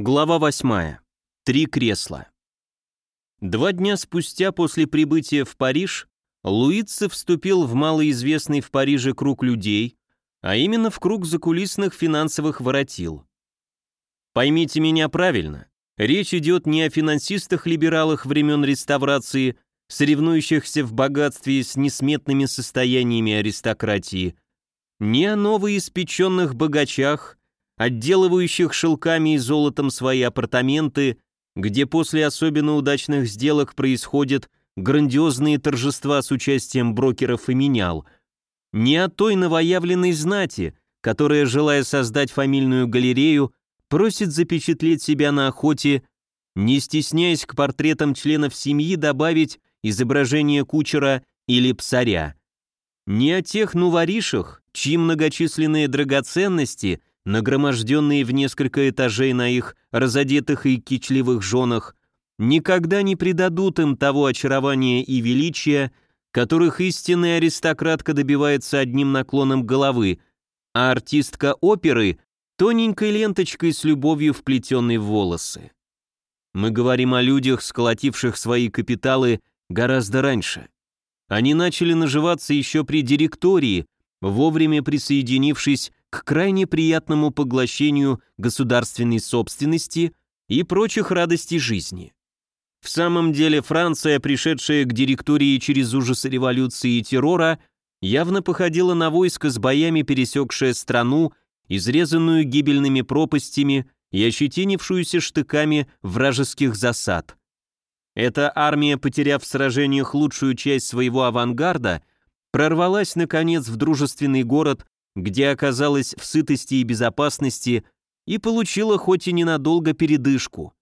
Глава 8. Три кресла. Два дня спустя после прибытия в Париж Луице вступил в малоизвестный в Париже круг людей, а именно в круг закулисных финансовых воротил. Поймите меня правильно, речь идет не о финансистах-либералах времен реставрации, соревнующихся в богатстве с несметными состояниями аристократии, не о новоиспеченных богачах, отделывающих шелками и золотом свои апартаменты, где после особенно удачных сделок происходят грандиозные торжества с участием брокеров и менял, не о той новоявленной знати, которая, желая создать фамильную галерею, просит запечатлеть себя на охоте, не стесняясь к портретам членов семьи добавить изображение кучера или псаря. Не о тех нуворишах, чьи многочисленные драгоценности нагроможденные в несколько этажей на их разодетых и кичливых женах, никогда не придадут им того очарования и величия, которых истинная аристократка добивается одним наклоном головы, а артистка оперы — тоненькой ленточкой с любовью вплетенной в волосы. Мы говорим о людях, сколотивших свои капиталы гораздо раньше. Они начали наживаться еще при директории, вовремя присоединившись к крайне приятному поглощению государственной собственности и прочих радостей жизни. В самом деле Франция, пришедшая к директории через ужасы революции и террора, явно походила на войско с боями, пересекшее страну, изрезанную гибельными пропастями и ощетинившуюся штыками вражеских засад. Эта армия, потеряв в сражениях лучшую часть своего авангарда, прорвалась, наконец, в дружественный город где оказалась в сытости и безопасности и получила хоть и ненадолго передышку.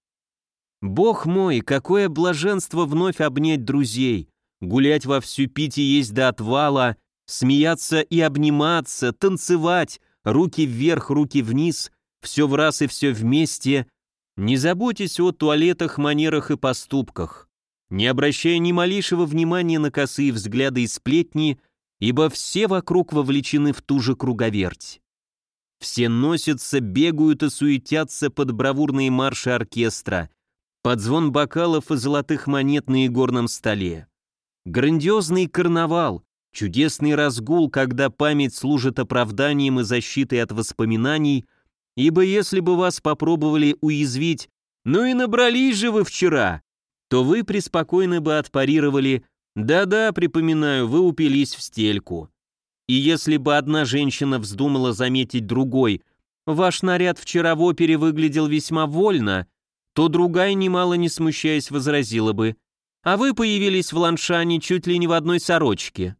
Бог мой, какое блаженство вновь обнять друзей, гулять во всю пить и есть до отвала, смеяться и обниматься, танцевать, руки вверх, руки вниз, все в раз и все вместе, не заботьтесь о туалетах, манерах и поступках, не обращая ни малейшего внимания на косые взгляды и сплетни, ибо все вокруг вовлечены в ту же круговерть. Все носятся, бегают и суетятся под бравурные марши оркестра, под звон бокалов и золотых монет на игорном столе. Грандиозный карнавал, чудесный разгул, когда память служит оправданием и защитой от воспоминаний, ибо если бы вас попробовали уязвить, ну и набрались же вы вчера, то вы преспокойно бы отпарировали да-да, припоминаю, вы упились в стельку. И если бы одна женщина вздумала заметить другой, ваш наряд вчера в опере выглядел весьма вольно, то другая, немало не смущаясь, возразила бы, а вы появились в Ланшане чуть ли не в одной сорочке.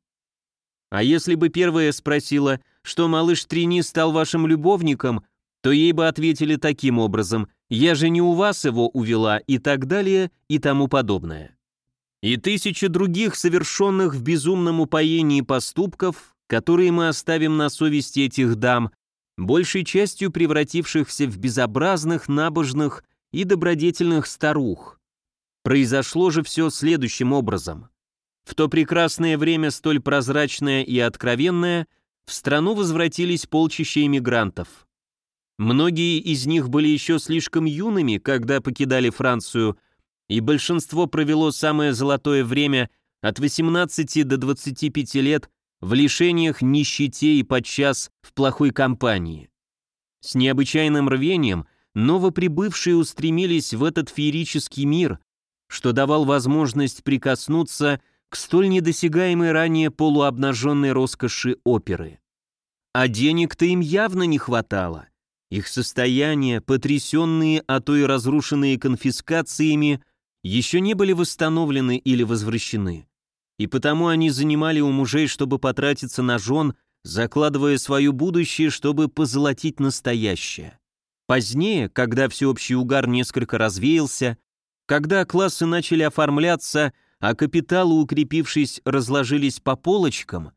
А если бы первая спросила, что малыш Трини стал вашим любовником, то ей бы ответили таким образом, я же не у вас его увела и так далее и тому подобное и тысячи других совершенных в безумном упоении поступков, которые мы оставим на совести этих дам, большей частью превратившихся в безобразных, набожных и добродетельных старух. Произошло же все следующим образом. В то прекрасное время, столь прозрачное и откровенное, в страну возвратились полчища иммигрантов. Многие из них были еще слишком юными, когда покидали Францию, и большинство провело самое золотое время от 18 до 25 лет в лишениях, нищете и подчас в плохой компании. С необычайным рвением новоприбывшие устремились в этот феерический мир, что давал возможность прикоснуться к столь недосягаемой ранее полуобнаженной роскоши оперы. А денег-то им явно не хватало. Их состояния, потрясенные, а то и разрушенные конфискациями, еще не были восстановлены или возвращены. И потому они занимали у мужей, чтобы потратиться на жен, закладывая свое будущее, чтобы позолотить настоящее. Позднее, когда всеобщий угар несколько развеялся, когда классы начали оформляться, а капиталы, укрепившись, разложились по полочкам,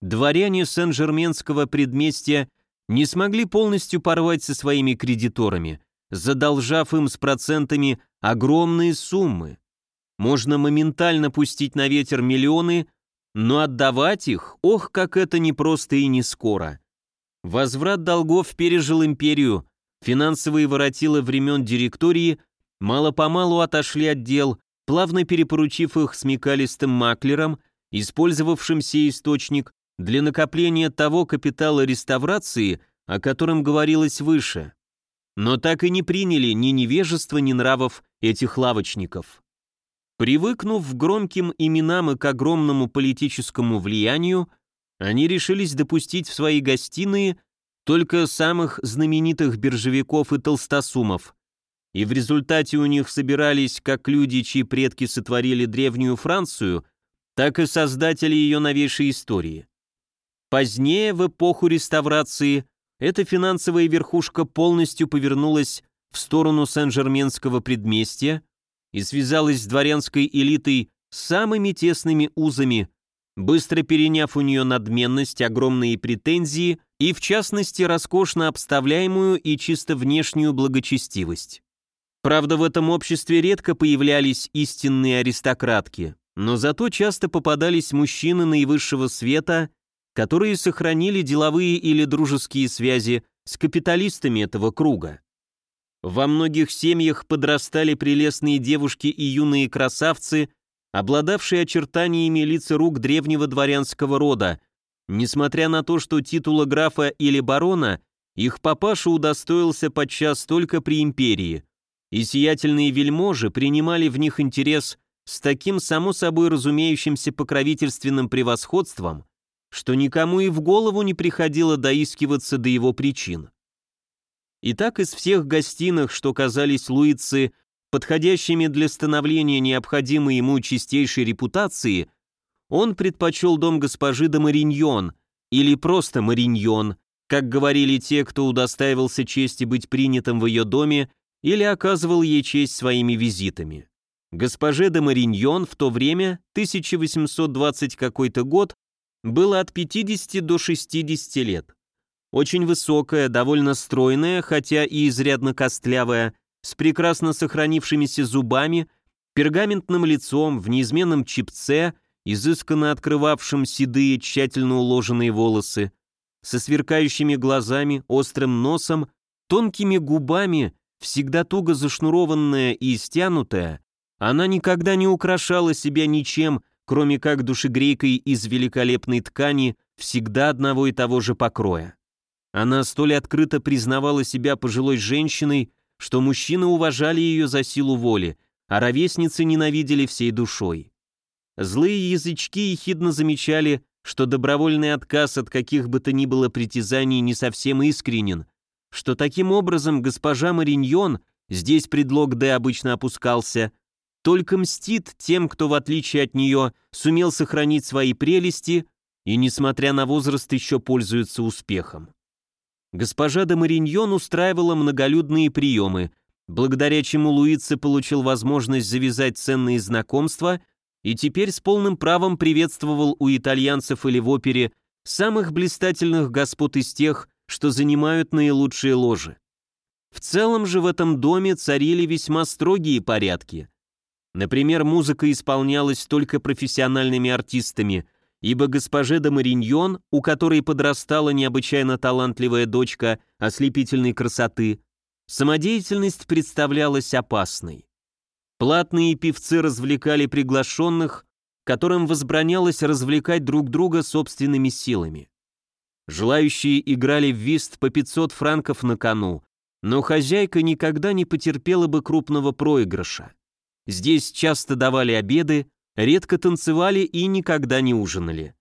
дворяне Сен-Жерменского предместья не смогли полностью порвать со своими кредиторами, задолжав им с процентами огромные суммы. Можно моментально пустить на ветер миллионы, но отдавать их, ох, как это непросто и не скоро. Возврат долгов пережил империю, Финансовые воротилы времен директории мало-помалу отошли от дел, плавно перепоручив их смекалистым маклерам, использовавшим сей источник для накопления того капитала реставрации, о котором говорилось выше. Но так и не приняли ни невежества, ни нравов этих лавочников. Привыкнув к громким именам и к огромному политическому влиянию, они решились допустить в свои гостиные только самых знаменитых биржевиков и толстосумов, и в результате у них собирались как люди, чьи предки сотворили древнюю Францию, так и создатели ее новейшей истории. Позднее, в эпоху реставрации, эта финансовая верхушка полностью повернулась в сторону Сен-Жерменского предместья и связалась с дворянской элитой самыми тесными узами, быстро переняв у нее надменность, огромные претензии и, в частности, роскошно обставляемую и чисто внешнюю благочестивость. Правда, в этом обществе редко появлялись истинные аристократки, но зато часто попадались мужчины наивысшего света, которые сохранили деловые или дружеские связи с капиталистами этого круга. Во многих семьях подрастали прелестные девушки и юные красавцы, обладавшие очертаниями лица рук древнего дворянского рода, несмотря на то, что титула графа или барона их папаша удостоился подчас только при империи, и сиятельные вельможи принимали в них интерес с таким само собой разумеющимся покровительственным превосходством, что никому и в голову не приходило доискиваться до его причин. И так из всех гостиных, что казались Луицы подходящими для становления необходимой ему чистейшей репутации, он предпочел дом госпожи де Мариньон, или просто Мариньон, как говорили те, кто удостаивался чести быть принятым в ее доме или оказывал ей честь своими визитами. Госпоже де Мариньон в то время, 1820 какой-то год, было от 50 до 60 лет. Очень высокая, довольно стройная, хотя и изрядно костлявая, с прекрасно сохранившимися зубами, пергаментным лицом, в неизменном чипце, изысканно открывавшим седые, тщательно уложенные волосы, со сверкающими глазами, острым носом, тонкими губами, всегда туго зашнурованная и стянутая, она никогда не украшала себя ничем, кроме как душегрейкой из великолепной ткани, всегда одного и того же покроя. Она столь открыто признавала себя пожилой женщиной, что мужчины уважали ее за силу воли, а ровесницы ненавидели всей душой. Злые язычки ехидно замечали, что добровольный отказ от каких бы то ни было притязаний не совсем искренен, что таким образом госпожа Мариньон, здесь предлог «Д» обычно опускался, только мстит тем, кто, в отличие от нее, сумел сохранить свои прелести и, несмотря на возраст, еще пользуется успехом. Госпожа де Мариньон устраивала многолюдные приемы, благодаря чему Луице получил возможность завязать ценные знакомства и теперь с полным правом приветствовал у итальянцев или в опере самых блистательных господ из тех, что занимают наилучшие ложи. В целом же в этом доме царили весьма строгие порядки. Например, музыка исполнялась только профессиональными артистами, ибо госпоже де Мариньон, у которой подрастала необычайно талантливая дочка ослепительной красоты, самодеятельность представлялась опасной. Платные певцы развлекали приглашенных, которым возбранялось развлекать друг друга собственными силами. Желающие играли в вист по 500 франков на кону, но хозяйка никогда не потерпела бы крупного проигрыша. Здесь часто давали обеды, редко танцевали и никогда не ужинали.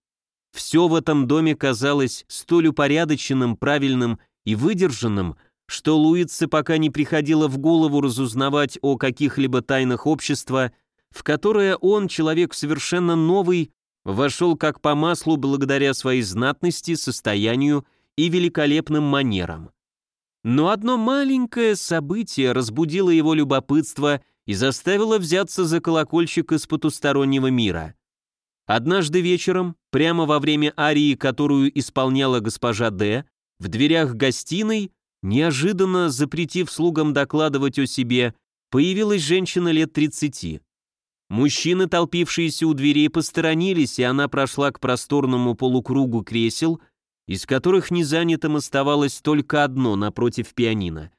Все в этом доме казалось столь упорядоченным, правильным и выдержанным, что Луице пока не приходило в голову разузнавать о каких-либо тайнах общества, в которое он, человек совершенно новый, вошел как по маслу благодаря своей знатности, состоянию и великолепным манерам. Но одно маленькое событие разбудило его любопытство и заставило взяться за колокольчик из потустороннего мира. Однажды вечером, прямо во время арии, которую исполняла госпожа Д, в дверях гостиной, неожиданно запретив слугам докладывать о себе, появилась женщина лет 30. Мужчины, толпившиеся у дверей, посторонились, и она прошла к просторному полукругу кресел, из которых незанятым оставалось только одно напротив пианино.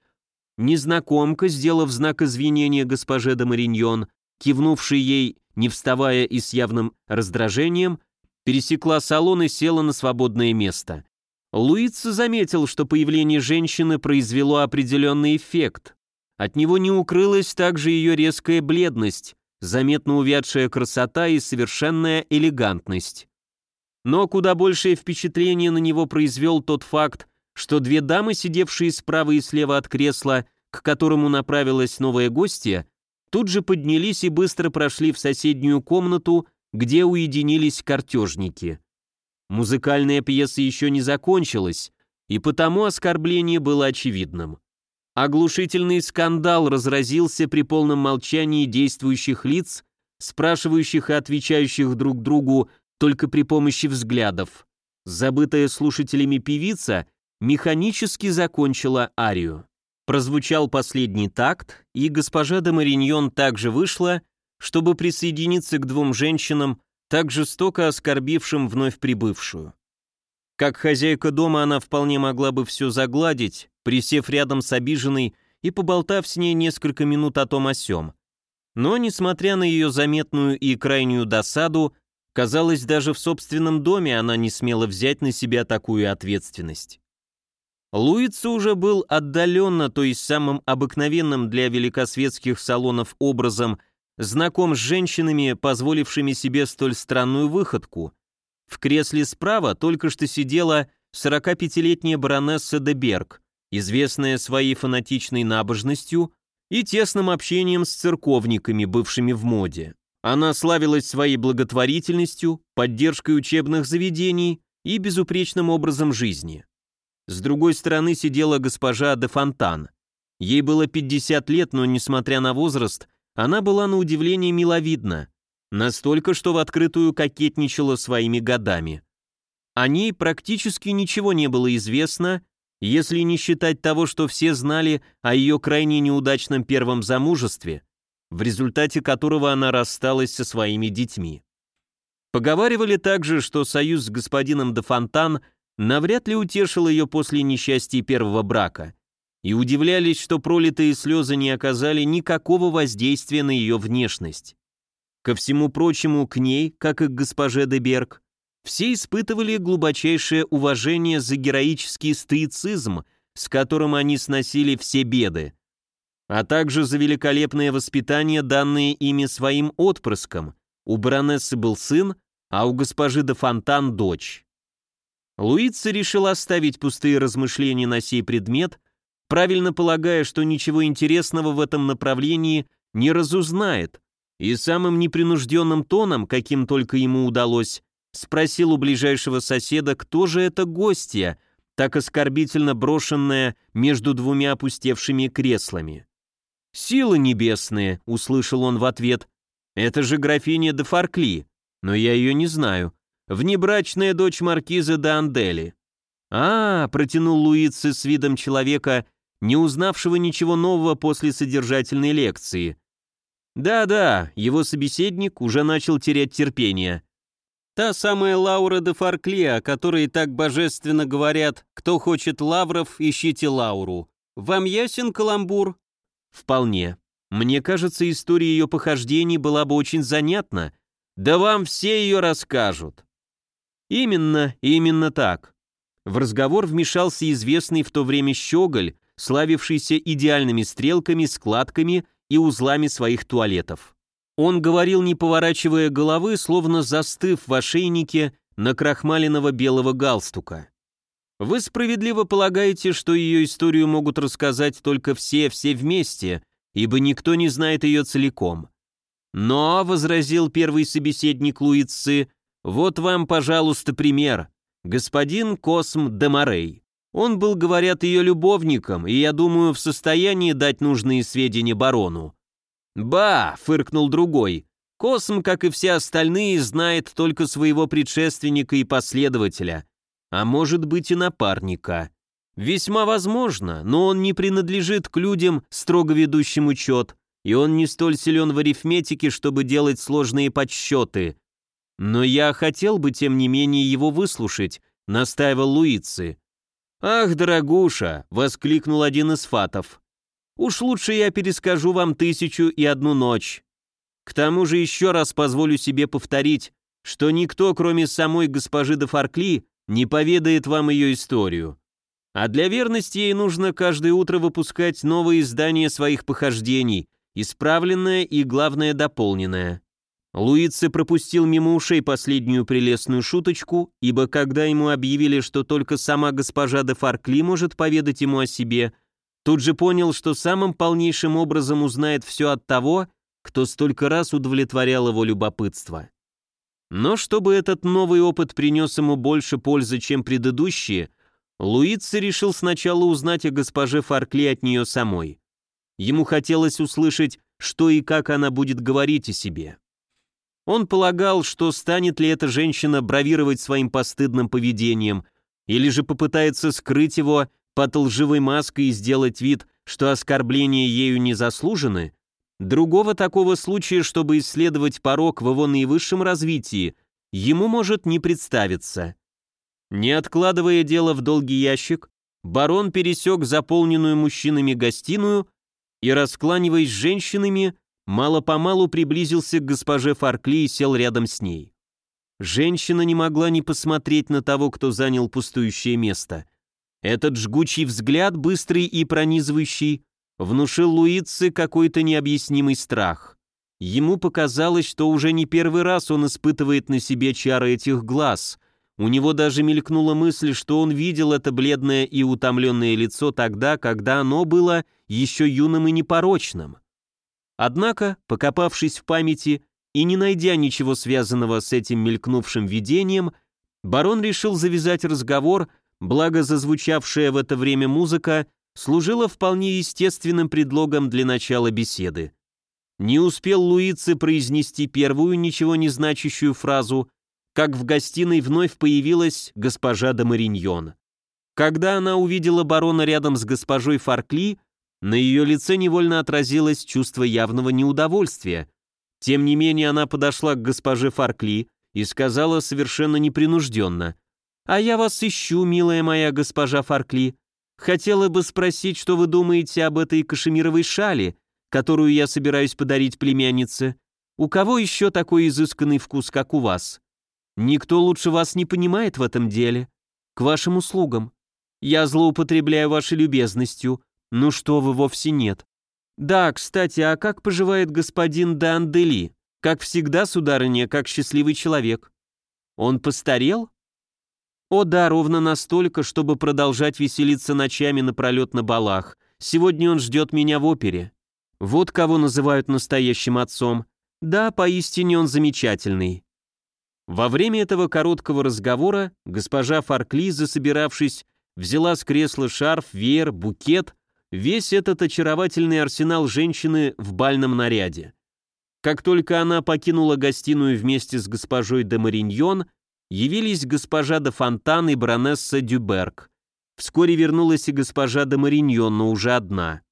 Незнакомка, сделав знак извинения госпоже де Мариньон, кивнувший ей, не вставая и с явным раздражением, пересекла салон и села на свободное место. Луица заметил, что появление женщины произвело определенный эффект. От него не укрылась также ее резкая бледность, заметно увядшая красота и совершенная элегантность. Но куда большее впечатление на него произвел тот факт, что две дамы, сидевшие справа и слева от кресла, к которому направилась новая гостья, тут же поднялись и быстро прошли в соседнюю комнату, где уединились картежники. Музыкальная пьеса еще не закончилась, и потому оскорбление было очевидным. Оглушительный скандал разразился при полном молчании действующих лиц, спрашивающих и отвечающих друг другу только при помощи взглядов. Забытая слушателями певица механически закончила арию. Прозвучал последний такт, и госпожа де Мариньон также вышла, чтобы присоединиться к двум женщинам, так жестоко оскорбившим вновь прибывшую. Как хозяйка дома она вполне могла бы все загладить, присев рядом с обиженной и поболтав с ней несколько минут о том о сём. Но, несмотря на ее заметную и крайнюю досаду, казалось, даже в собственном доме она не смела взять на себя такую ответственность. Луица уже был отдаленно, то есть самым обыкновенным для великосветских салонов образом, знаком с женщинами, позволившими себе столь странную выходку. В кресле справа только что сидела 45-летняя баронесса де Берг, известная своей фанатичной набожностью и тесным общением с церковниками, бывшими в моде. Она славилась своей благотворительностью, поддержкой учебных заведений и безупречным образом жизни. С другой стороны сидела госпожа де Фонтан. Ей было 50 лет, но, несмотря на возраст, она была на удивление миловидна, настолько, что в открытую кокетничала своими годами. О ней практически ничего не было известно, если не считать того, что все знали о ее крайне неудачном первом замужестве, в результате которого она рассталась со своими детьми. Поговаривали также, что союз с господином де Фонтан – навряд ли утешил ее после несчастья первого брака, и удивлялись, что пролитые слезы не оказали никакого воздействия на ее внешность. Ко всему прочему, к ней, как и к госпоже де Берг, все испытывали глубочайшее уважение за героический стоицизм, с которым они сносили все беды, а также за великолепное воспитание, данное ими своим отпрыском. У баронессы был сын, а у госпожи де Фонтан – дочь. Луица решил оставить пустые размышления на сей предмет, правильно полагая, что ничего интересного в этом направлении не разузнает, и самым непринужденным тоном, каким только ему удалось, спросил у ближайшего соседа, кто же это гостья, так оскорбительно брошенная между двумя опустевшими креслами. «Силы небесные», — услышал он в ответ, — «это же графиня де Фаркли, но я ее не знаю внебрачная дочь маркиза де Андели. А, протянул Луици с видом человека, не узнавшего ничего нового после содержательной лекции. Да-да, его собеседник уже начал терять терпение. Та самая Лаура де Фаркли, о которой так божественно говорят, кто хочет лавров, ищите Лауру. Вам ясен каламбур? Вполне. Мне кажется, история ее похождений была бы очень занятна. Да вам все ее расскажут. Именно, именно так. В разговор вмешался известный в то время щеголь, славившийся идеальными стрелками, складками и узлами своих туалетов. Он говорил, не поворачивая головы, словно застыв в ошейнике на крахмаленного белого галстука. Вы справедливо полагаете, что ее историю могут рассказать только все, все вместе, ибо никто не знает ее целиком. Но, — возразил первый собеседник Луицы, вот вам, пожалуйста, пример. Господин Косм де Морей. Он был, говорят, ее любовником, и, я думаю, в состоянии дать нужные сведения барону. «Ба!» — фыркнул другой. «Косм, как и все остальные, знает только своего предшественника и последователя, а может быть и напарника. Весьма возможно, но он не принадлежит к людям, строго ведущим учет, и он не столь силен в арифметике, чтобы делать сложные подсчеты. «Но я хотел бы, тем не менее, его выслушать», — настаивал Луицы. «Ах, дорогуша!» — воскликнул один из фатов. Уж лучше я перескажу вам тысячу и одну ночь. К тому же еще раз позволю себе повторить, что никто, кроме самой госпожи де Фаркли, не поведает вам ее историю. А для верности ей нужно каждое утро выпускать новые издания своих похождений, исправленное и, главное, дополненное. Луице пропустил мимо ушей последнюю прелестную шуточку, ибо когда ему объявили, что только сама госпожа де Фаркли может поведать ему о себе, тут же понял, что самым полнейшим образом узнает все от того, кто столько раз удовлетворял его любопытство. Но чтобы этот новый опыт принес ему больше пользы, чем предыдущие, Луице решил сначала узнать о госпоже Фаркли от нее самой. Ему хотелось услышать, что и как она будет говорить о себе. Он полагал, что станет ли эта женщина бравировать своим постыдным поведением, или же попытается скрыть его под лживой маской и сделать вид, что оскорбления ею не заслужены, другого такого случая, чтобы исследовать порог в его наивысшем развитии, ему может не представиться. Не откладывая дело в долгий ящик, барон пересек заполненную мужчинами гостиную и, раскланиваясь с женщинами, мало-помалу приблизился к госпоже Фаркли и сел рядом с ней. Женщина не могла не посмотреть на того, кто занял пустующее место. Этот жгучий взгляд, быстрый и пронизывающий, внушил Луице какой-то необъяснимый страх. Ему показалось, что уже не первый раз он испытывает на себе чары этих глаз. У него даже мелькнула мысль, что он видел это бледное и утомленное лицо тогда, когда оно было еще юным и непорочным. Однако, покопавшись в памяти и не найдя ничего связанного с этим мелькнувшим видением, барон решил завязать разговор, благо зазвучавшая в это время музыка служила вполне естественным предлогом для начала беседы. Не успел Луице произнести первую ничего не значащую фразу, как в гостиной вновь появилась госпожа де Мариньон. Когда она увидела барона рядом с госпожой Фаркли, на ее лице невольно отразилось чувство явного неудовольствия. Тем не менее она подошла к госпоже Фаркли и сказала совершенно непринужденно. «А я вас ищу, милая моя госпожа Фаркли. Хотела бы спросить, что вы думаете об этой кашемировой шали, которую я собираюсь подарить племяннице. У кого еще такой изысканный вкус, как у вас? Никто лучше вас не понимает в этом деле. К вашим услугам. Я злоупотребляю вашей любезностью, «Ну что вы, вовсе нет». «Да, кстати, а как поживает господин де Андели? Как всегда, сударыня, как счастливый человек. Он постарел?» «О да, ровно настолько, чтобы продолжать веселиться ночами напролет на балах. Сегодня он ждет меня в опере. Вот кого называют настоящим отцом. Да, поистине он замечательный». Во время этого короткого разговора госпожа Фаркли, засобиравшись, взяла с кресла шарф, веер, букет весь этот очаровательный арсенал женщины в бальном наряде. Как только она покинула гостиную вместе с госпожой де Мариньон, явились госпожа де Фонтан и баронесса Дюберг. Вскоре вернулась и госпожа де Мариньон, но уже одна.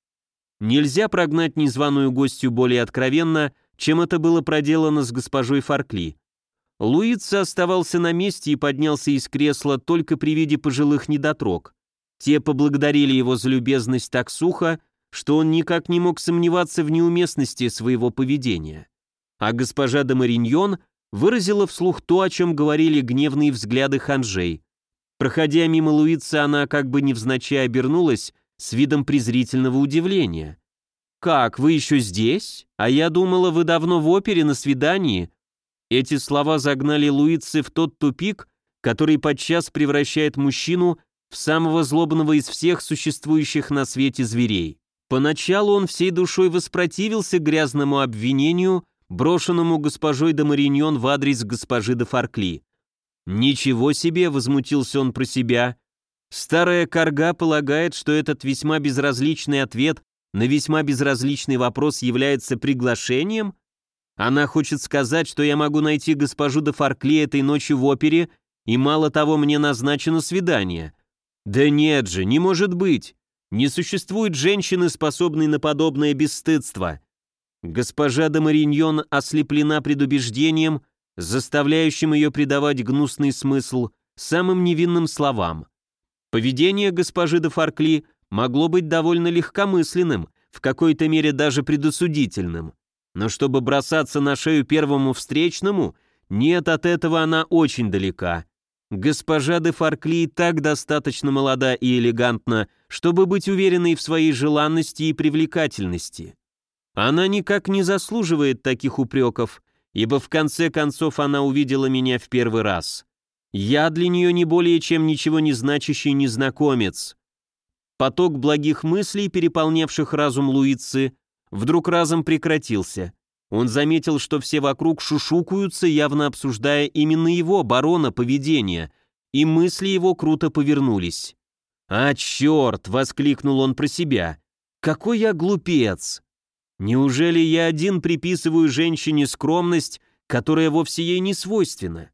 Нельзя прогнать незваную гостью более откровенно, чем это было проделано с госпожой Фаркли. Луица оставался на месте и поднялся из кресла только при виде пожилых недотрог. Те поблагодарили его за любезность так сухо, что он никак не мог сомневаться в неуместности своего поведения. А госпожа де Мариньон выразила вслух то, о чем говорили гневные взгляды ханжей. Проходя мимо Луицы, она как бы невзначай обернулась с видом презрительного удивления. «Как, вы еще здесь? А я думала, вы давно в опере на свидании». Эти слова загнали Луицы в тот тупик, который подчас превращает мужчину в самого злобного из всех существующих на свете зверей. Поначалу он всей душой воспротивился грязному обвинению, брошенному госпожой де Мариньон в адрес госпожи де Фаркли. «Ничего себе!» — возмутился он про себя. «Старая корга полагает, что этот весьма безразличный ответ на весьма безразличный вопрос является приглашением? Она хочет сказать, что я могу найти госпожу де Фаркли этой ночью в опере, и мало того, мне назначено свидание. Да нет же, не может быть. Не существует женщины, способной на подобное бесстыдство. Госпожа де Мариньон ослеплена предубеждением, заставляющим ее придавать гнусный смысл самым невинным словам. Поведение госпожи де Фаркли могло быть довольно легкомысленным, в какой-то мере даже предосудительным. Но чтобы бросаться на шею первому встречному, нет, от этого она очень далека. Госпожа де Фаркли так достаточно молода и элегантна, чтобы быть уверенной в своей желанности и привлекательности. Она никак не заслуживает таких упреков, ибо в конце концов она увидела меня в первый раз. Я для нее не более чем ничего не значащий незнакомец. Поток благих мыслей, переполнявших разум Луицы, вдруг разом прекратился. Он заметил, что все вокруг шушукаются, явно обсуждая именно его, барона, поведение, и мысли его круто повернулись. «А, черт!» — воскликнул он про себя. «Какой я глупец! Неужели я один приписываю женщине скромность, которая вовсе ей не свойственна?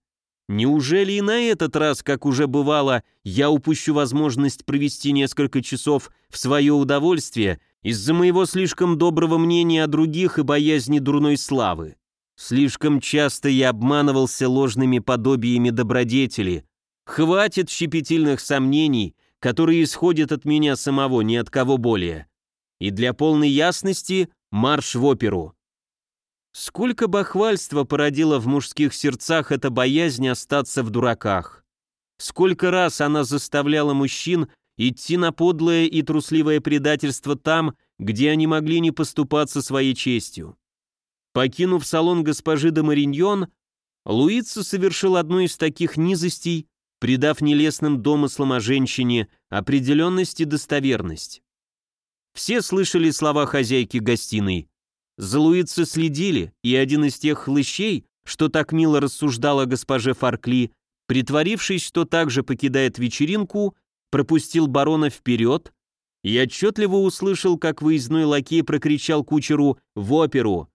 Неужели и на этот раз, как уже бывало, я упущу возможность провести несколько часов в свое удовольствие из-за моего слишком доброго мнения о других и боязни дурной славы. Слишком часто я обманывался ложными подобиями добродетели. Хватит щепетильных сомнений, которые исходят от меня самого, ни от кого более. И для полной ясности марш в оперу. Сколько бахвальства породила в мужских сердцах эта боязнь остаться в дураках. Сколько раз она заставляла мужчин идти на подлое и трусливое предательство там, где они могли не поступаться своей честью. Покинув салон госпожи де Мариньон, Луица совершил одну из таких низостей, придав нелестным домыслам о женщине определенность и достоверность. Все слышали слова хозяйки гостиной. За Луицей следили, и один из тех хлыщей, что так мило рассуждала госпоже Фаркли, притворившись, что также покидает вечеринку, пропустил барона вперед и отчетливо услышал, как выездной лакей прокричал кучеру «в оперу».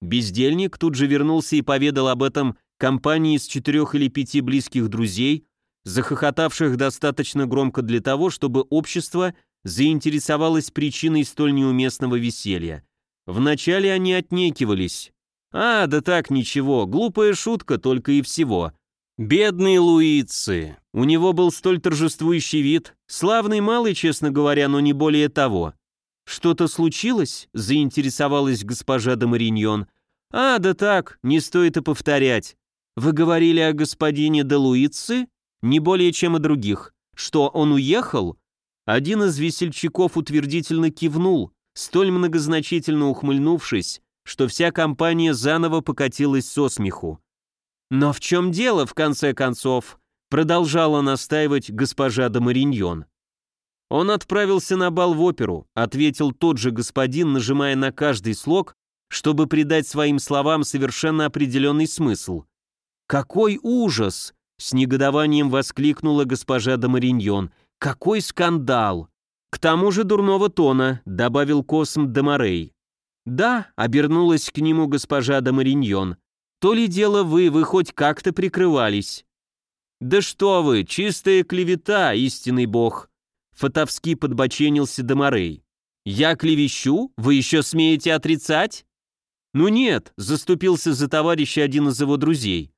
Бездельник тут же вернулся и поведал об этом компании из четырех или пяти близких друзей, захохотавших достаточно громко для того, чтобы общество заинтересовалось причиной столь неуместного веселья. Вначале они отнекивались. «А, да так, ничего, глупая шутка только и всего». Бедный Луицы. У него был столь торжествующий вид. Славный малый, честно говоря, но не более того. «Что-то случилось?» — заинтересовалась госпожа де Мариньон. «А, да так, не стоит и повторять. Вы говорили о господине де Луицы? Не более чем о других. Что, он уехал?» Один из весельчаков утвердительно кивнул, столь многозначительно ухмыльнувшись, что вся компания заново покатилась со смеху. «Но в чем дело, в конце концов?» продолжала настаивать госпожа де Мариньон. «Он отправился на бал в оперу», ответил тот же господин, нажимая на каждый слог, чтобы придать своим словам совершенно определенный смысл. «Какой ужас!» — с негодованием воскликнула госпожа де Мариньон. «Какой скандал!» «К тому же дурного тона», — добавил Косм де Морей. «Да», — обернулась к нему госпожа де Мариньон. То ли дело вы, вы хоть как-то прикрывались. Да что вы, чистая клевета, истинный бог. Фатовски подбоченился Домарей. Я клевещу? Вы еще смеете отрицать? Ну нет, заступился за товарища один из его друзей.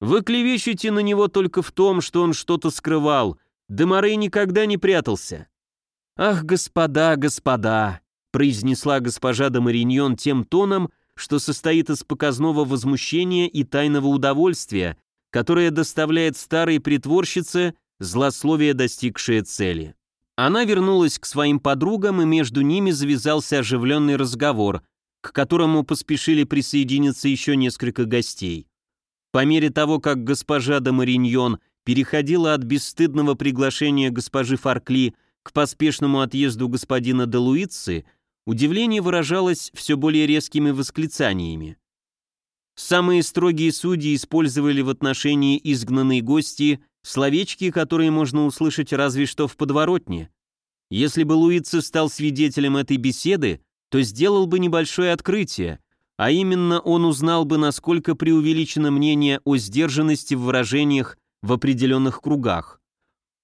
Вы клевещете на него только в том, что он что-то скрывал. Демарей никогда не прятался. Ах, господа, господа, произнесла госпожа Домариньон тем тоном, что состоит из показного возмущения и тайного удовольствия, которое доставляет старой притворщице злословие, достигшее цели. Она вернулась к своим подругам, и между ними завязался оживленный разговор, к которому поспешили присоединиться еще несколько гостей. По мере того, как госпожа де Мариньон переходила от бесстыдного приглашения госпожи Фаркли к поспешному отъезду господина де Луицы, Удивление выражалось все более резкими восклицаниями. Самые строгие судьи использовали в отношении изгнанной гости словечки, которые можно услышать разве что в подворотне. Если бы Луица стал свидетелем этой беседы, то сделал бы небольшое открытие, а именно он узнал бы, насколько преувеличено мнение о сдержанности в выражениях в определенных кругах.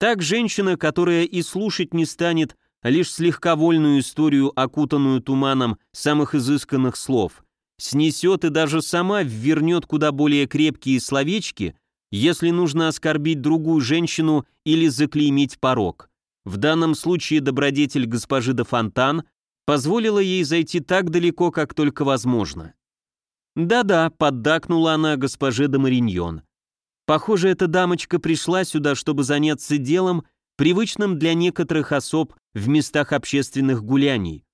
Так женщина, которая и слушать не станет лишь слегка вольную историю, окутанную туманом самых изысканных слов, снесет и даже сама ввернет куда более крепкие словечки, если нужно оскорбить другую женщину или заклеймить порог. В данном случае добродетель госпожи де Фонтан позволила ей зайти так далеко, как только возможно. «Да-да», — поддакнула она госпоже де Мариньон. «Похоже, эта дамочка пришла сюда, чтобы заняться делом, привычным для некоторых особ в местах общественных гуляний.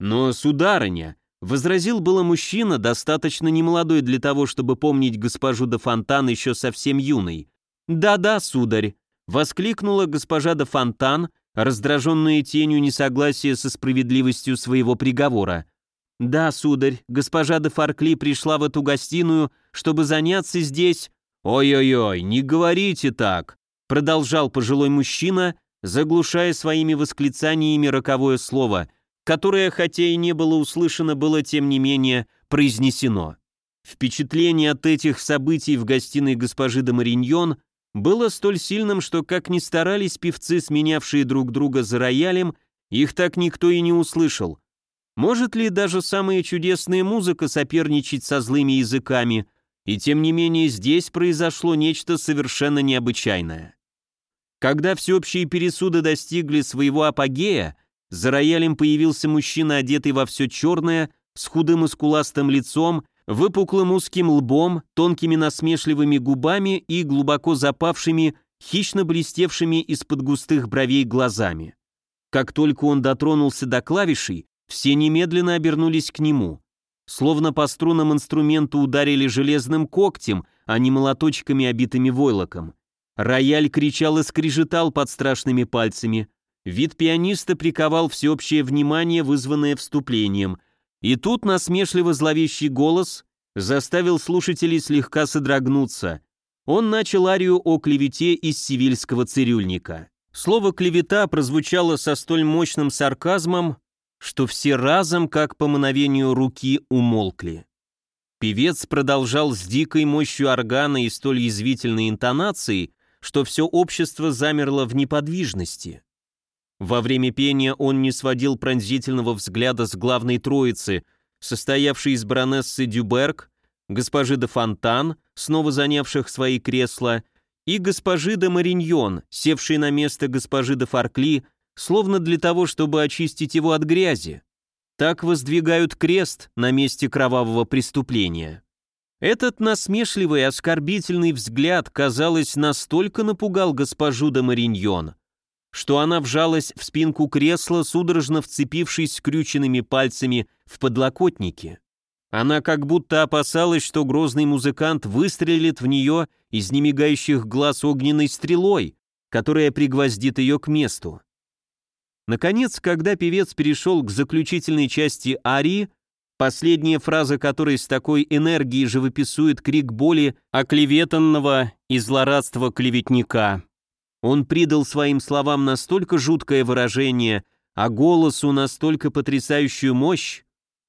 Но, сударыня, возразил было мужчина, достаточно немолодой для того, чтобы помнить госпожу де Фонтан еще совсем юной. «Да-да, сударь», — воскликнула госпожа де Фонтан, раздраженная тенью несогласия со справедливостью своего приговора. «Да, сударь, госпожа де Фаркли пришла в эту гостиную, чтобы заняться здесь...» «Ой-ой-ой, не говорите так!» продолжал пожилой мужчина, заглушая своими восклицаниями роковое слово, которое, хотя и не было услышано, было тем не менее произнесено. Впечатление от этих событий в гостиной госпожи де Мариньон было столь сильным, что как ни старались певцы, сменявшие друг друга за роялем, их так никто и не услышал. Может ли даже самая чудесная музыка соперничать со злыми языками, и тем не менее здесь произошло нечто совершенно необычайное. Когда всеобщие пересуды достигли своего апогея, за роялем появился мужчина, одетый во все черное, с худым и скуластым лицом, выпуклым узким лбом, тонкими насмешливыми губами и глубоко запавшими, хищно блестевшими из-под густых бровей глазами. Как только он дотронулся до клавишей, все немедленно обернулись к нему. Словно по струнам инструмента ударили железным когтем, а не молоточками, обитыми войлоком. Рояль кричал и скрежетал под страшными пальцами. Вид пианиста приковал всеобщее внимание, вызванное вступлением. И тут насмешливо зловещий голос заставил слушателей слегка содрогнуться. Он начал арию о клевете из сивильского цирюльника. Слово «клевета» прозвучало со столь мощным сарказмом, что все разом, как по мановению руки, умолкли. Певец продолжал с дикой мощью органа и столь язвительной интонацией, что все общество замерло в неподвижности. Во время пения он не сводил пронзительного взгляда с главной троицы, состоявшей из баронессы Дюберг, госпожи де Фонтан, снова занявших свои кресла, и госпожи де Мариньон, севшей на место госпожи де Фаркли, словно для того, чтобы очистить его от грязи. Так воздвигают крест на месте кровавого преступления. Этот насмешливый и оскорбительный взгляд, казалось, настолько напугал госпожу де Мариньон, что она вжалась в спинку кресла, судорожно вцепившись скрюченными пальцами в подлокотники. Она как будто опасалась, что грозный музыкант выстрелит в нее из немигающих глаз огненной стрелой, которая пригвоздит ее к месту. Наконец, когда певец перешел к заключительной части арии, последняя фраза которой с такой энергией живописует крик боли оклеветанного и злорадства клеветника, он придал своим словам настолько жуткое выражение, а голосу настолько потрясающую мощь,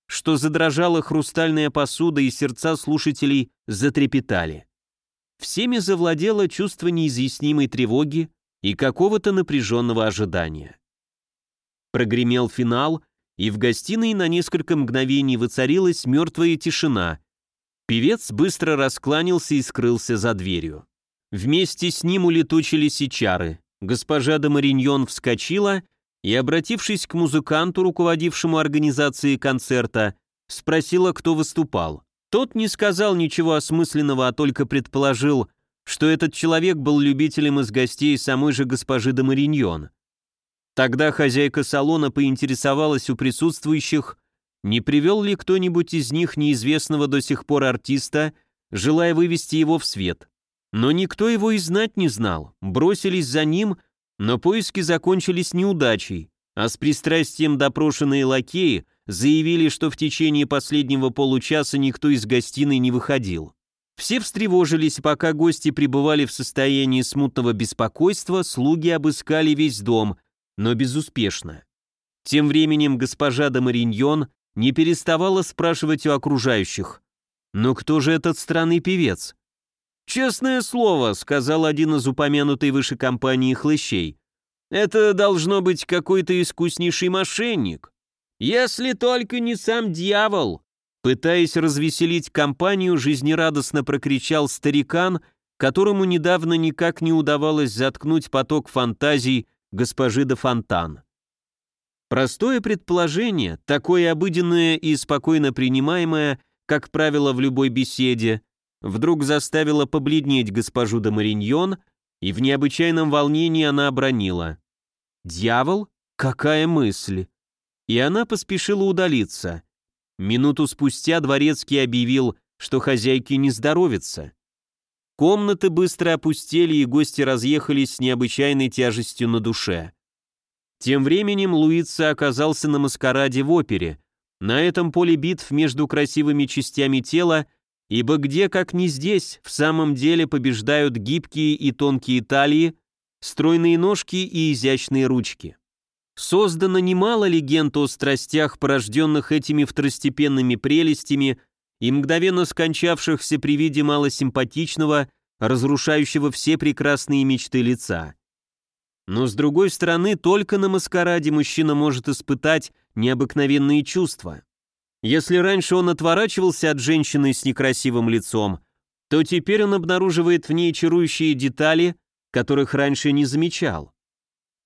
что задрожала хрустальная посуда и сердца слушателей затрепетали. Всеми завладело чувство неизъяснимой тревоги и какого-то напряженного ожидания. Прогремел финал, и в гостиной на несколько мгновений воцарилась мертвая тишина. Певец быстро раскланялся и скрылся за дверью. Вместе с ним улетучились и чары. Госпожа де Мариньон вскочила и, обратившись к музыканту, руководившему организацией концерта, спросила, кто выступал. Тот не сказал ничего осмысленного, а только предположил, что этот человек был любителем из гостей самой же госпожи де Мариньон. Тогда хозяйка салона поинтересовалась у присутствующих, не привел ли кто-нибудь из них неизвестного до сих пор артиста, желая вывести его в свет. Но никто его и знать не знал, бросились за ним, но поиски закончились неудачей, а с пристрастием допрошенные лакеи заявили, что в течение последнего получаса никто из гостиной не выходил. Все встревожились, пока гости пребывали в состоянии смутного беспокойства, слуги обыскали весь дом, но безуспешно. Тем временем госпожа де Мариньон не переставала спрашивать у окружающих, «Но кто же этот странный певец?» «Честное слово», — сказал один из упомянутой выше компании хлыщей, «это должно быть какой-то искуснейший мошенник. Если только не сам дьявол!» Пытаясь развеселить компанию, жизнерадостно прокричал старикан, которому недавно никак не удавалось заткнуть поток фантазий госпожи де Фонтан. Простое предположение, такое обыденное и спокойно принимаемое, как правило, в любой беседе, вдруг заставило побледнеть госпожу де Мариньон, и в необычайном волнении она обронила. «Дьявол? Какая мысль!» И она поспешила удалиться. Минуту спустя дворецкий объявил, что хозяйке не здоровится. Комнаты быстро опустели, и гости разъехались с необычайной тяжестью на душе. Тем временем Луица оказался на маскараде в опере, на этом поле битв между красивыми частями тела, ибо где, как не здесь, в самом деле побеждают гибкие и тонкие талии, стройные ножки и изящные ручки. Создано немало легенд о страстях, порожденных этими второстепенными прелестями и мгновенно скончавшихся при виде малосимпатичного, разрушающего все прекрасные мечты лица. Но с другой стороны, только на маскараде мужчина может испытать необыкновенные чувства. Если раньше он отворачивался от женщины с некрасивым лицом, то теперь он обнаруживает в ней чарующие детали, которых раньше не замечал.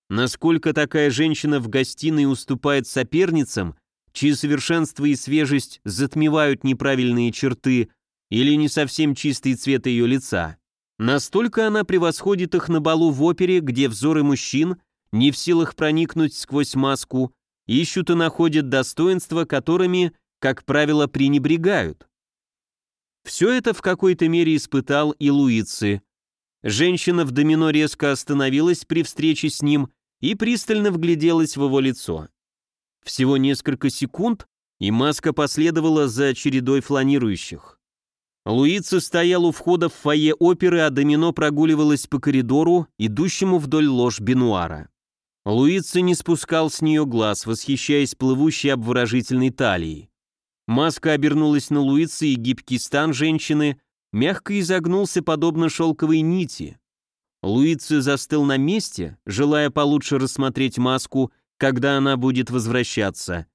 Насколько такая женщина в гостиной уступает соперницам, чьи совершенство и свежесть затмевают неправильные черты или не совсем чистый цвет ее лица, Настолько она превосходит их на балу в опере, где взоры мужчин, не в силах проникнуть сквозь маску, ищут и находят достоинства, которыми, как правило, пренебрегают. Все это в какой-то мере испытал и Луицы. Женщина в домино резко остановилась при встрече с ним и пристально вгляделась в его лицо. Всего несколько секунд, и маска последовала за чередой фланирующих. Луица стоял у входа в фойе оперы, а Домино прогуливалась по коридору, идущему вдоль ложь Бенуара. Луица не спускал с нее глаз, восхищаясь плывущей обворожительной талией. Маска обернулась на Луица, и гибкий стан женщины мягко изогнулся, подобно шелковой нити. Луица застыл на месте, желая получше рассмотреть маску, когда она будет возвращаться.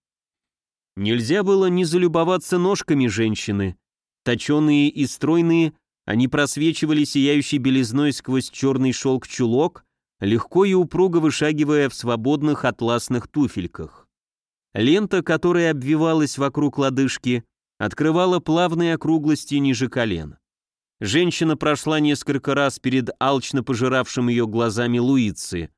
Нельзя было не залюбоваться ножками женщины, Точеные и стройные, они просвечивали сияющей белизной сквозь черный шелк чулок, легко и упруго вышагивая в свободных атласных туфельках. Лента, которая обвивалась вокруг лодыжки, открывала плавные округлости ниже колен. Женщина прошла несколько раз перед алчно пожиравшим ее глазами Луицы.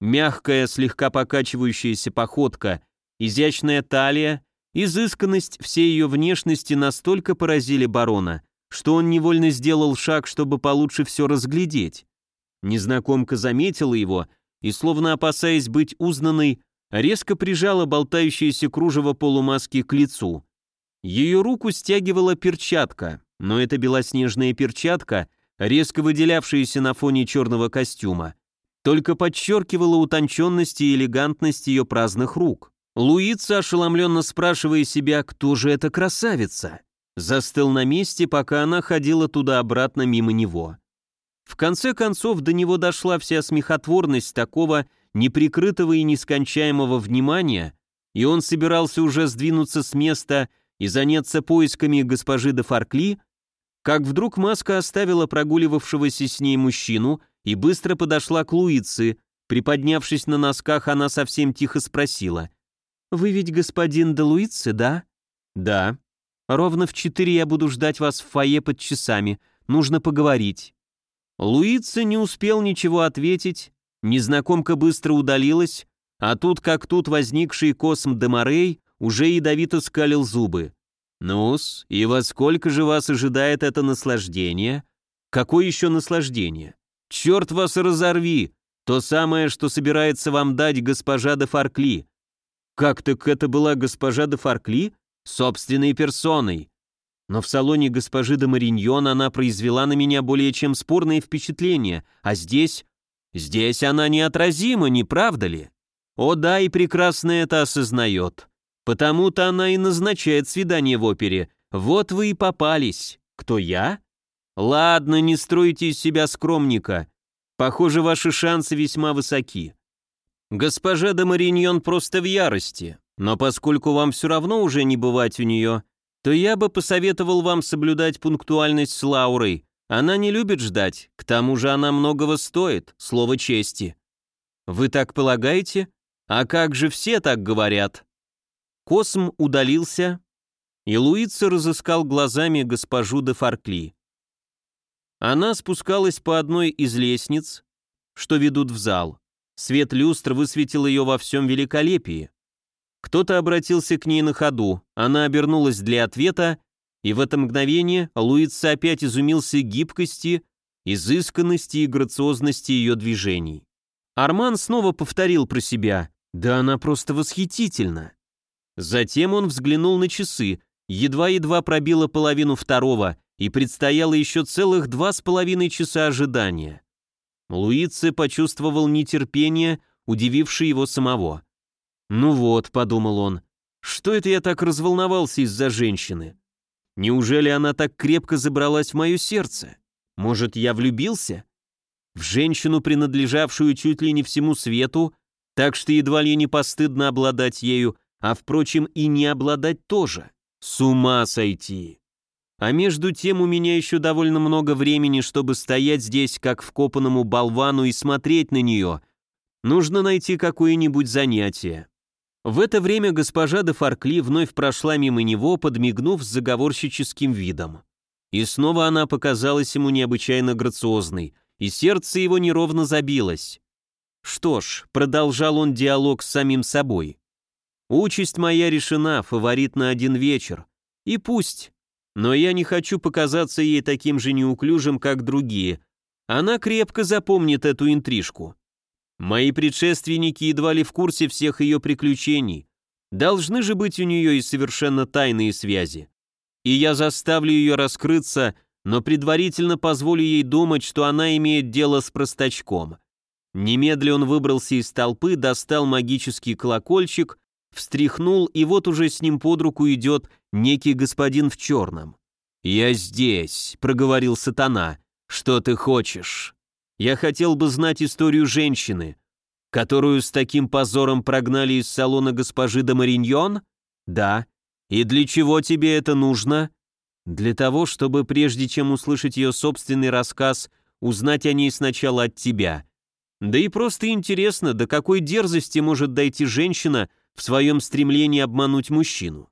Мягкая, слегка покачивающаяся походка, изящная талия, Изысканность всей ее внешности настолько поразили барона, что он невольно сделал шаг, чтобы получше все разглядеть. Незнакомка заметила его и, словно опасаясь быть узнанной, резко прижала болтающееся кружево полумаски к лицу. Ее руку стягивала перчатка, но эта белоснежная перчатка, резко выделявшаяся на фоне черного костюма, только подчеркивала утонченность и элегантность ее праздных рук. Луица, ошеломленно спрашивая себя, кто же эта красавица, застыл на месте, пока она ходила туда-обратно мимо него. В конце концов до него дошла вся смехотворность такого неприкрытого и нескончаемого внимания, и он собирался уже сдвинуться с места и заняться поисками госпожи де Фаркли, как вдруг маска оставила прогуливавшегося с ней мужчину и быстро подошла к Луице, приподнявшись на носках, она совсем тихо спросила — «Вы ведь господин Делуице, да?» «Да». «Ровно в четыре я буду ждать вас в фойе под часами. Нужно поговорить». Луица не успел ничего ответить, незнакомка быстро удалилась, а тут как тут возникший косм Демарей уже ядовито скалил зубы. «Ну-с, и во сколько же вас ожидает это наслаждение?» «Какое еще наслаждение?» «Черт вас разорви! То самое, что собирается вам дать госпожа де Фаркли. Как так это была госпожа де Фаркли? Собственной персоной. Но в салоне госпожи де Мариньон она произвела на меня более чем спорное впечатление, а здесь... Здесь она неотразима, не правда ли? О да, и прекрасно это осознает. Потому-то она и назначает свидание в опере. Вот вы и попались. Кто я? Ладно, не стройте из себя скромника. Похоже, ваши шансы весьма высоки. Госпожа де Мариньон просто в ярости, но поскольку вам все равно уже не бывать у нее, то я бы посоветовал вам соблюдать пунктуальность с Лаурой. Она не любит ждать, к тому же она многого стоит, слово чести. Вы так полагаете? А как же все так говорят? Косм удалился, и Луица разыскал глазами госпожу де Фаркли. Она спускалась по одной из лестниц, что ведут в зал. Свет люстр высветил ее во всем великолепии. Кто-то обратился к ней на ходу, она обернулась для ответа, и в это мгновение Луица опять изумился гибкости, изысканности и грациозности ее движений. Арман снова повторил про себя «Да она просто восхитительна!» Затем он взглянул на часы, едва-едва пробило половину второго, и предстояло еще целых два с половиной часа ожидания. Луице почувствовал нетерпение, удивившее его самого. «Ну вот», — подумал он, — «что это я так разволновался из-за женщины? Неужели она так крепко забралась в мое сердце? Может, я влюбился? В женщину, принадлежавшую чуть ли не всему свету, так что едва ли не постыдно обладать ею, а, впрочем, и не обладать тоже. С ума сойти!» А между тем у меня еще довольно много времени, чтобы стоять здесь, как вкопанному болвану, и смотреть на нее. Нужно найти какое-нибудь занятие. В это время госпожа де Фаркли вновь прошла мимо него, подмигнув с заговорщическим видом. И снова она показалась ему необычайно грациозной, и сердце его неровно забилось. Что ж, продолжал он диалог с самим собой. Участь моя решена, фаворит на один вечер. И пусть, но я не хочу показаться ей таким же неуклюжим, как другие. Она крепко запомнит эту интрижку. Мои предшественники едва ли в курсе всех ее приключений. Должны же быть у нее и совершенно тайные связи. И я заставлю ее раскрыться, но предварительно позволю ей думать, что она имеет дело с простачком. Немедля он выбрался из толпы, достал магический колокольчик встряхнул, и вот уже с ним под руку идет некий господин в черном. «Я здесь», — проговорил сатана. «Что ты хочешь?» «Я хотел бы знать историю женщины, которую с таким позором прогнали из салона госпожи де Мариньон?» «Да». «И для чего тебе это нужно?» «Для того, чтобы, прежде чем услышать ее собственный рассказ, узнать о ней сначала от тебя. Да и просто интересно, до какой дерзости может дойти женщина, в своем стремлении обмануть мужчину.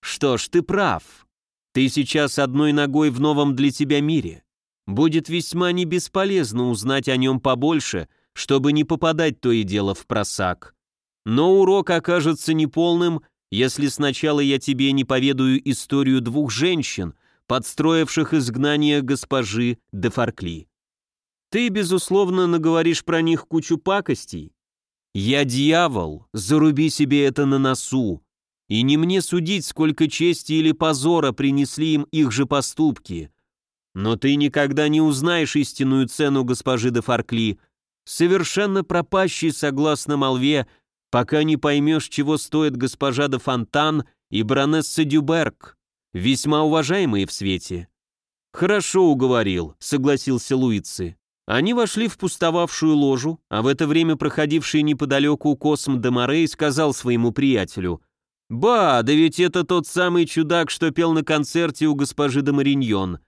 Что ж, ты прав. Ты сейчас одной ногой в новом для тебя мире. Будет весьма не бесполезно узнать о нем побольше, чтобы не попадать то и дело в просак. Но урок окажется неполным, если сначала я тебе не поведаю историю двух женщин, подстроивших изгнание госпожи де Фаркли. Ты, безусловно, наговоришь про них кучу пакостей, «Я дьявол, заруби себе это на носу, и не мне судить, сколько чести или позора принесли им их же поступки. Но ты никогда не узнаешь истинную цену госпожи де Фаркли, совершенно пропащей согласно молве, пока не поймешь, чего стоит госпожа де Фонтан и баронесса Дюберг, весьма уважаемые в свете». «Хорошо уговорил», — согласился Луицы. Они вошли в пустовавшую ложу, а в это время проходивший неподалеку Косм де сказал своему приятелю, «Ба, да ведь это тот самый чудак, что пел на концерте у госпожи де Мариньон.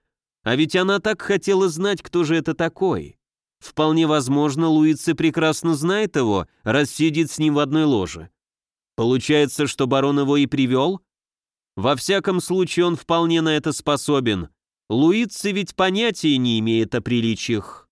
А ведь она так хотела знать, кто же это такой. Вполне возможно, Луице прекрасно знает его, раз сидит с ним в одной ложе. Получается, что барон его и привел? Во всяком случае, он вполне на это способен. Луице ведь понятия не имеет о приличиях».